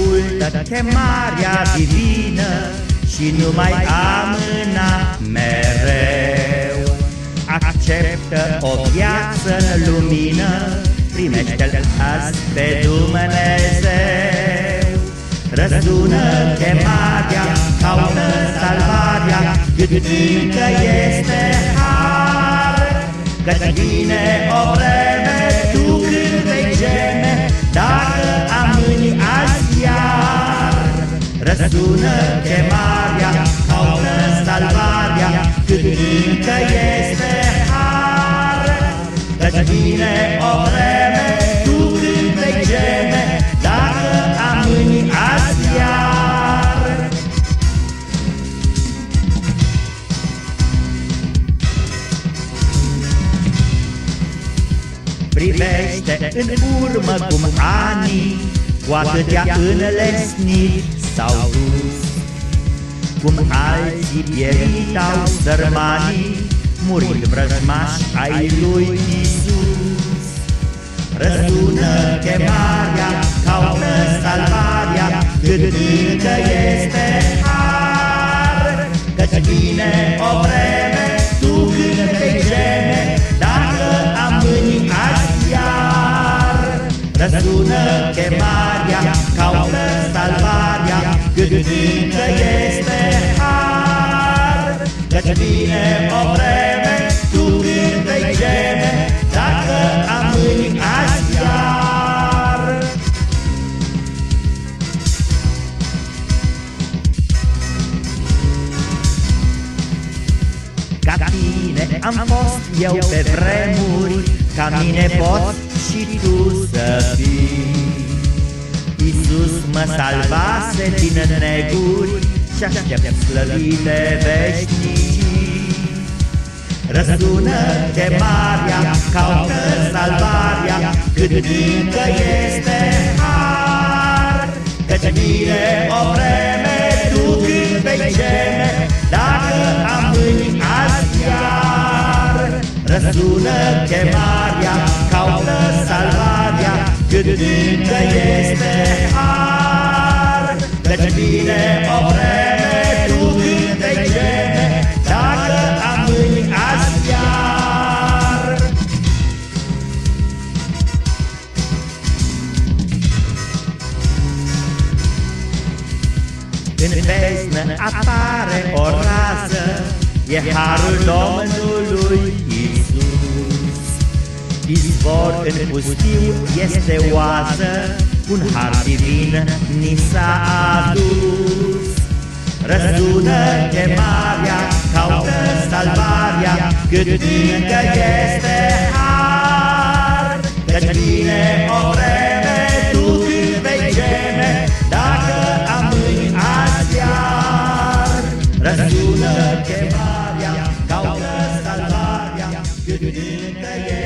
Ascultă chemarea divină și nu mai amâna mereu. Acceptă o viață în lumină, primește-L azi pe Dumnezeu. Răsună chemarea, caută salvarea, cât încă este har, Căci vine o vreme, tu când vei geme, dacă Răsună chemarea, caută salvarea, cât încă este har, Căci vine o vreme, tu când vei geme, dacă amâni azi iar. Privește în urmă cum anii Cu atâtea înlesniri s-au dus Cum alții pieritau sărmanii Murind vrăjmași ai lui Isus. Răsună chemarea, caută salvarea Cât încă este salvarea Cât încă este har Căci vine o vreme, tu când vei geme Dacă amâni azi iar Ca tine am fost eu pe vremuri, Ca mine poți și tu să fii. Iisus mă salvase din neguri Și aștept slăvite veșnicii. Răsună chemarea, caută salvarea, Cât încă este har, Căci vine o vreme, tu când vei geme, Dacă amâni azi iar. Răsună chemarea, caută salvarea, Cât încă este har, Căci vine o vreme, tu când vei geme, Dacă amâni azi iar. În beznă apare o rază, E harul Domnului Isus. Izvor în pustiu este oază, un har divin ni s-a adus. Răsună-te, Maria, caută salvarea Cât încă este har. Căci vine o vreme, tu când vei geme Dacă amâni azi iar. Răsună-te, Maria, caută salvarea Cât încă este